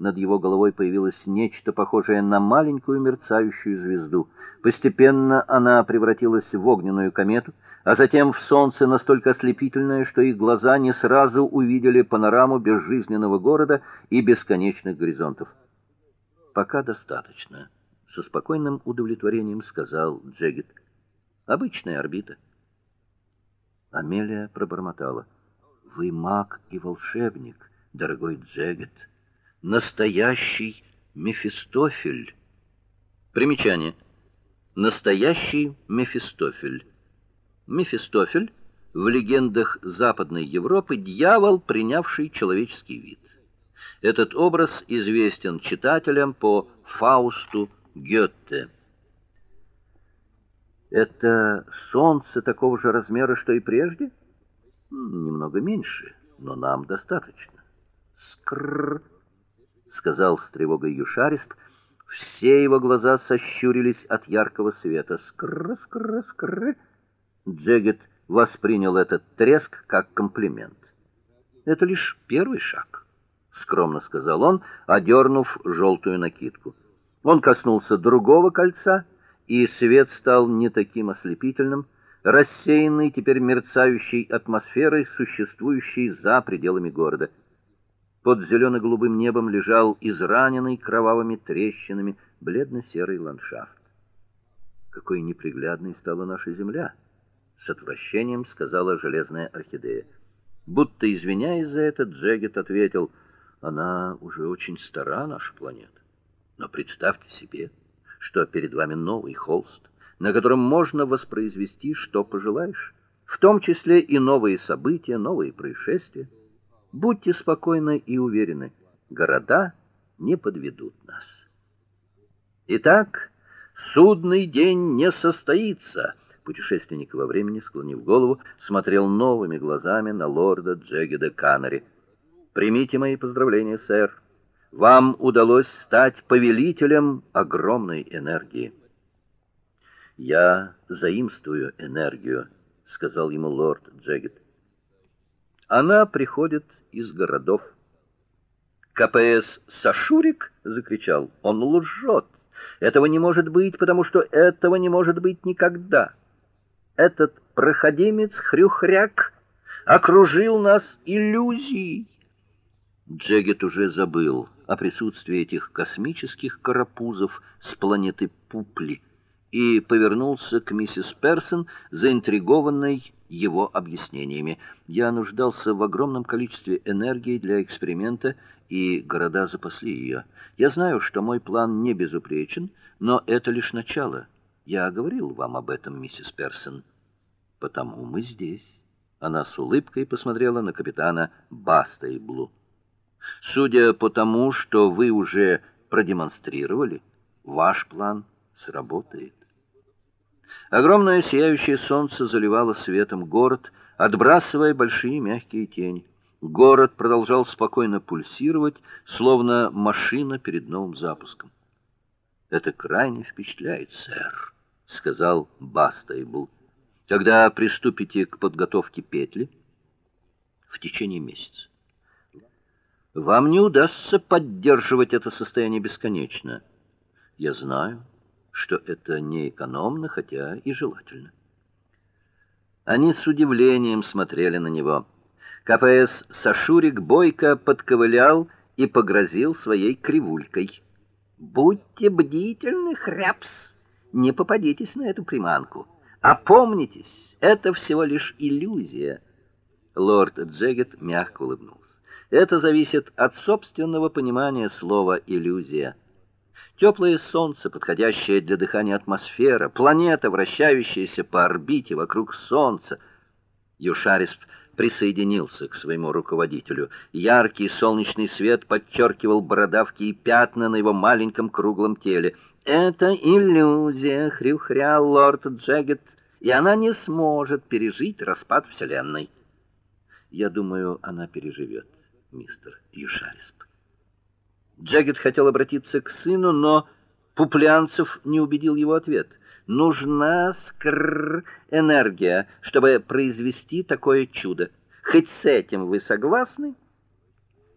над его головой появилось нечто похожее на маленькую мерцающую звезду. Постепенно она превратилась в огненную комету, а затем в солнце настолько ослепительное, что их глаза не сразу увидели панораму безжизненного города и бесконечных горизонтов. Пока достаточно, со спокойным удовлетворением сказал Джегет. Обычная орбита. Амелия пробормотала: "Вы маг и волшебник, дорогой Джегет" настоящий Мефистофель. Примечание. Настоящий Мефистофель. Мефистофель в легендах Западной Европы дьявол, принявший человеческий вид. Этот образ известен читателям по Фаусту Гёте. Это солнце такого же размера, что и прежде? Немного меньше, но нам достаточно. Скр сказал с тревогой Юшарисп. Все его глаза сощурились от яркого света. Скр, скр, скр. Джегет воспринял этот треск как комплимент. Это лишь первый шаг, скромно сказал он, одернув желтую накидку. Он коснулся другого кольца, и свет стал не таким ослепительным, рассеянный теперь мерцающей атмосферой, существующей за пределами города. Под зелено-голубым небом лежал израненный кровавыми трещинами бледно-серый ландшафт. Какой неприглядной стала наша земля, с отвращением сказала железная орхидея. Будто извиняясь за это, Джегет ответил: "Она уже очень стара, наша планета. Но представьте себе, что перед вами новый холст, на котором можно воспроизвести что пожелаешь, в том числе и новые события, новые происшествия. Будьте спокойны и уверены, города не подведут нас. Итак, судный день не состоится. Путешественник во времени, склонив голову, смотрел новыми глазами на лорда Джегеда Канари. Примите мои поздравления, сэр. Вам удалось стать повелителем огромной энергии. Я заимствую энергию, сказал ему лорд Джегед. Она приходит из городов. КПС Сашурик закричал: "Он лжет! Этого не может быть, потому что этого не может быть никогда. Этот проходимец хрюхряк окружил нас иллюзией". Джегет уже забыл о присутствии этих космических карапузов с планеты Пупли и повернулся к миссис Персон, заинтригованной его объяснениями. Я нуждался в огромном количестве энергии для эксперимента, и города запасли ее. Я знаю, что мой план не безупречен, но это лишь начало. Я говорил вам об этом, миссис Персон. Потому мы здесь. Она с улыбкой посмотрела на капитана Бастейблу. Судя по тому, что вы уже продемонстрировали, ваш план сработает. Огромное сияющее солнце заливало светом город, отбрасывая большие мягкие тени. Город продолжал спокойно пульсировать, словно машина перед новым запуском. Это крайне впечатляет, сэр, сказал Бастейбл. Когда приступите к подготовке петли в течение месяца. Вам не удастся поддерживать это состояние бесконечно. Я знаю, что это не экономно, хотя и желательно. Они с удивлением смотрели на него. КПС Сашурик бойко подковылял и погрозил своей кривулькой. Будьте бдительны, хряпс, не попадитесь на эту приманку. Опомнитесь, это всего лишь иллюзия. Лорд Джегет мягко улыбнулся. Это зависит от собственного понимания слова иллюзия. Теплое солнце, подходящее для дыхания атмосфера, планета, вращающаяся по орбите вокруг солнца. Юшарисп присоединился к своему руководителю. Яркий солнечный свет подчеркивал бородавки и пятна на его маленьком круглом теле. Это иллюзия, хрюхрял лорд Джегет, и она не сможет пережить распад вселенной. Я думаю, она переживет, мистер Юшарисп. Джегет хотел обратиться к сыну, но Пуплянцев не убедил его ответ. Нужна скр энергия, чтобы произвести такое чудо. Хоть с этим вы согласны?